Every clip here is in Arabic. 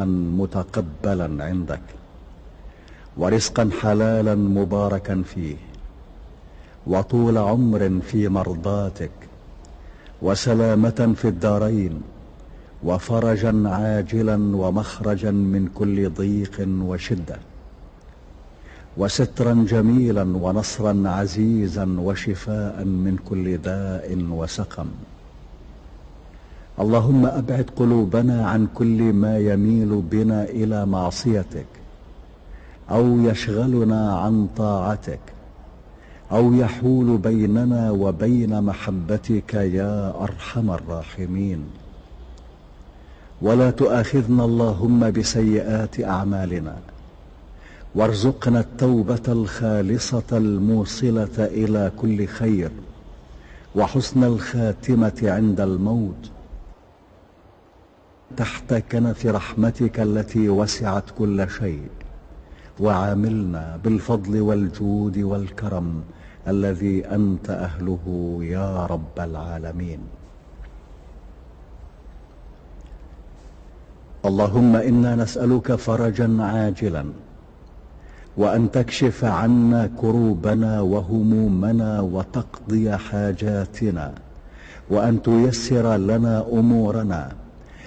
متقبلا عندك ورزقا حلالا مباركا فيه وطول عمر في مرضاتك وسلامة في الدارين وفرجا عاجلا ومخرجا من كل ضيق وشدة وسترا جميلا ونصرا عزيزا وشفاء من كل داء وسقم. اللهم أبعد قلوبنا عن كل ما يميل بنا إلى معصيتك أو يشغلنا عن طاعتك أو يحول بيننا وبين محبتك يا أرحم الراحمين. ولا تؤاخذنا اللهم بسيئات أعمالنا وارزقنا التوبة الخالصة الموصلة إلى كل خير وحسن الخاتمة عند الموت تحت كنف رحمتك التي وسعت كل شيء وعاملنا بالفضل والجود والكرم الذي أنت أهله يا رب العالمين. اللهم إنا نسألك فرجا عاجلا وأن تكشف عنا كروبنا وهمومنا وتقضي حاجاتنا وأن تيسر لنا أمورنا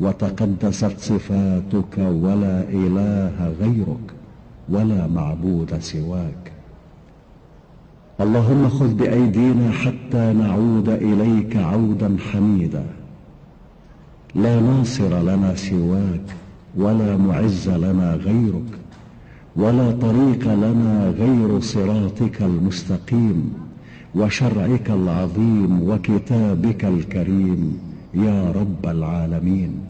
وتقدست صفاتك ولا إله غيرك ولا معبود سواك. اللهم خذ بأيدينا حتى نعود إليك عودا حميدا. لا ناصر لنا سواك ولا معز لنا غيرك ولا طريق لنا غير صراطك المستقيم وشرعك العظيم وكتابك الكريم يا رب العالمين.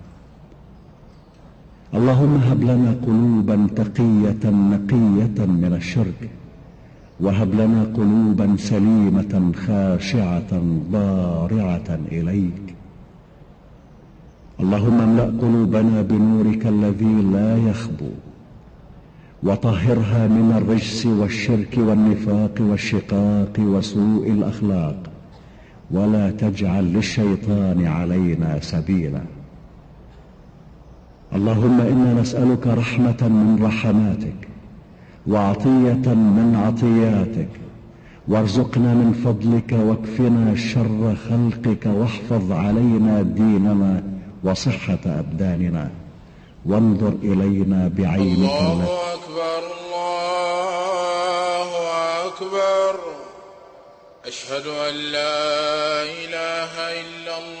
اللهم هب لنا قلوبا تقية نقية من الشرك وهب لنا قلوبا سليمة خاشعة ضارعة إليك. اللهم املأ قلوبنا بنورك الذي لا يخبو وطهرها من الرجس والشرك والنفاق والشقاق وسوء الأخلاق ولا تجعل للشيطان علينا سبيلا. اللهم إنا نسألك رحمة من رحماتك وعطية من عطياتك. وارزقنا من فضلك واكفنا شر خلقك واحفظ علينا ديننا وصحة أبداننا. وانظر إلينا بعينك الله أكبر الله أكبر. أشهد أن لا إله إلا الله.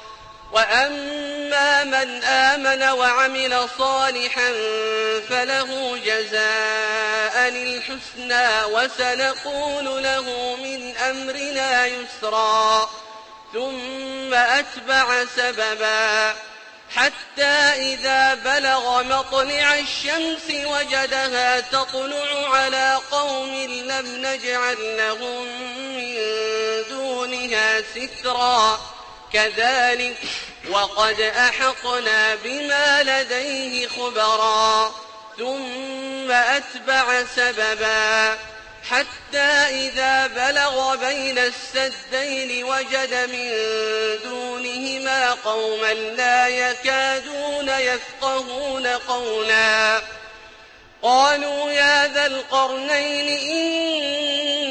وأما من آمن وعمل صالحا فله جزاء الحسنى وسنقول له من أمرنا يسرا ثم أتبع سببا حتى إذا بلغ مطلع الشمس وجدها تطلع على قوم لم نجعل لهم من دونها سترا. كذلك وقد أحقنا بما لديه خبرا ثم أتبع سببا حتى إذا بلغ بين السدين وجد من دونهما قوما لا يكادون يفقهون قولا. قالوا يا ذا القرنين إن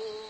الله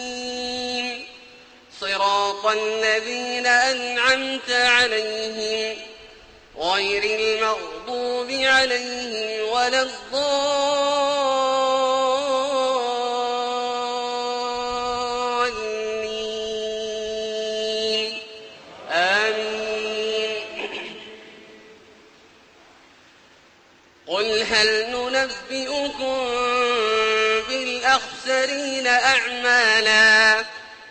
صراط الذين أنعمت عليهم غير المغضوب عليهم ولا الضالين. آمين. قل هل ننبئكم بالأخسرين أعمالا؟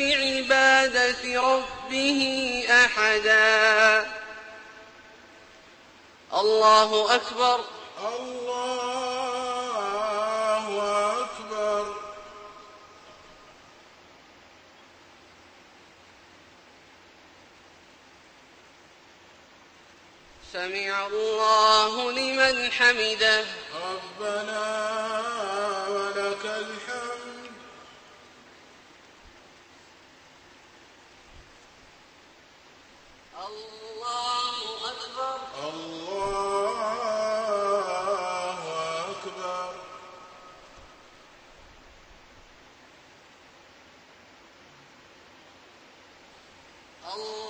بعبادة ربه أحدا. الله أكبر. الله أكبر. سمع الله لمن حمده. ربنا ولك الحمد الله أكبر الله أكبر. الله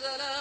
السلام